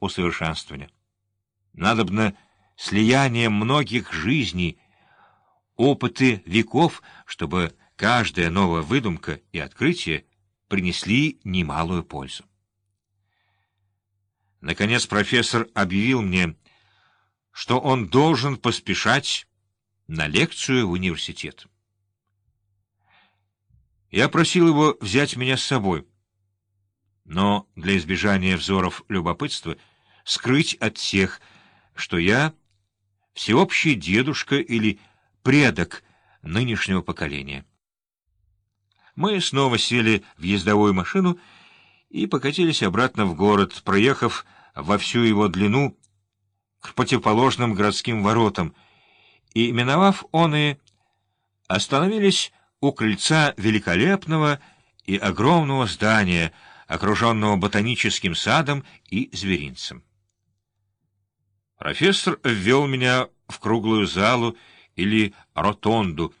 усовершенствования. Надобно слияние многих жизней, опыты веков, чтобы каждая новая выдумка и открытие принесли немалую пользу. Наконец профессор объявил мне, что он должен поспешать на лекцию в университет. Я просил его взять меня с собой, но для избежания взоров любопытства скрыть от всех, что я всеобщий дедушка или предок нынешнего поколения. Мы снова сели в ездовую машину и покатились обратно в город, проехав во всю его длину к противоположным городским воротам, и, миновав он и остановились у крыльца великолепного и огромного здания, окруженного ботаническим садом и зверинцем. Профессор ввел меня в круглую залу или ротонду,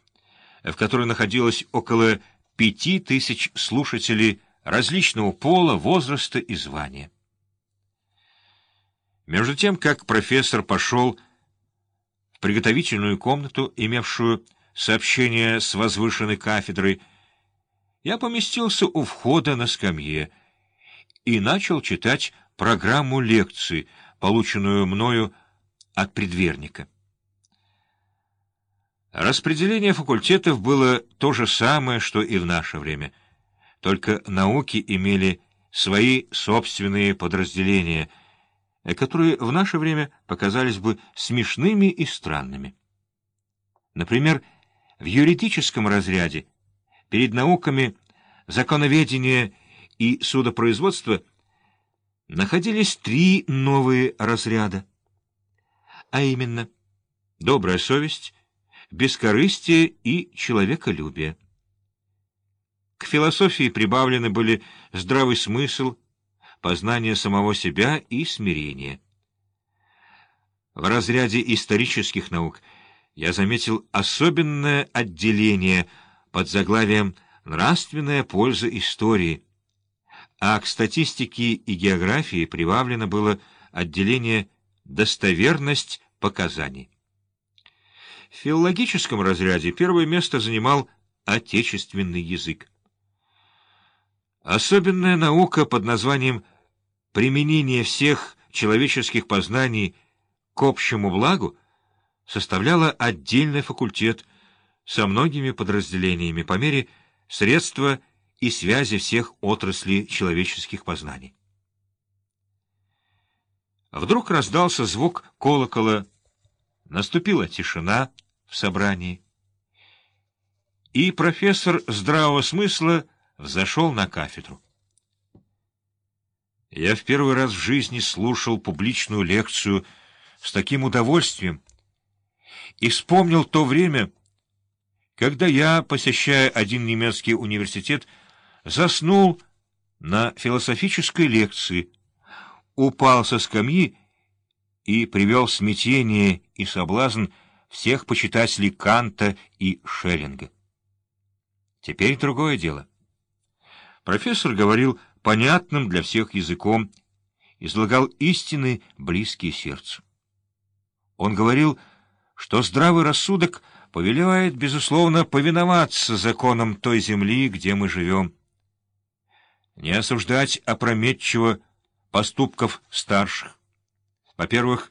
в которой находилось около пяти тысяч слушателей различного пола, возраста и звания. Между тем, как профессор пошел в приготовительную комнату, имевшую сообщение с возвышенной кафедрой, я поместился у входа на скамье и начал читать программу лекций, полученную мною от предверника. Распределение факультетов было то же самое, что и в наше время, только науки имели свои собственные подразделения, которые в наше время показались бы смешными и странными. Например, в юридическом разряде перед науками законоведения и судопроизводства находились три новые разряда, а именно добрая совесть, бескорыстие и человеколюбие. К философии прибавлены были здравый смысл, познание самого себя и смирение. В разряде исторических наук я заметил особенное отделение под заглавием «Нравственная польза истории», а к статистике и географии прибавлено было отделение «Достоверность показаний». В филологическом разряде первое место занимал отечественный язык. Особенная наука под названием «Применение всех человеческих познаний к общему благу» составляла отдельный факультет со многими подразделениями по мере средства и связи всех отраслей человеческих познаний. Вдруг раздался звук колокола, наступила тишина — в собрании. И профессор здравого смысла взошел на кафедру. Я в первый раз в жизни слушал публичную лекцию с таким удовольствием и вспомнил то время, когда я, посещая один немецкий университет, заснул на философической лекции, упал со скамьи и привел смятение и соблазн всех почитателей Канта и Шеллинга. Теперь другое дело. Профессор говорил понятным для всех языком, излагал истины, близкие сердцу. Он говорил, что здравый рассудок повелевает, безусловно, повиноваться законам той земли, где мы живем, не осуждать опрометчиво поступков старших. Во-первых,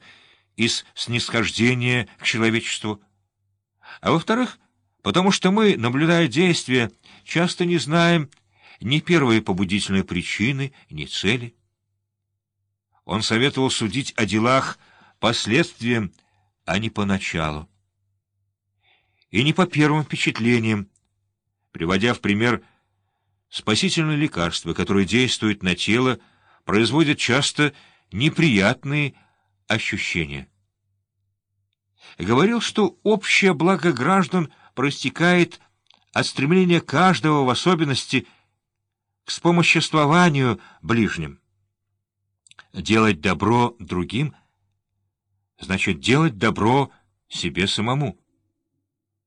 из снисхождения к человечеству, а во-вторых, потому что мы, наблюдая действия, часто не знаем ни первой побудительной причины, ни цели. Он советовал судить о делах последствиям, а не по началу. И не по первым впечатлениям, приводя в пример спасительные лекарства, которые действуют на тело, производят часто неприятные ощущения. Говорил, что общее благо граждан проистекает от стремления каждого в особенности к вспомоществованию ближним. Делать добро другим значит делать добро себе самому,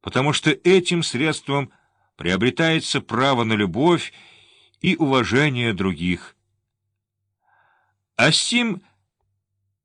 потому что этим средством приобретается право на любовь и уважение других. А с тем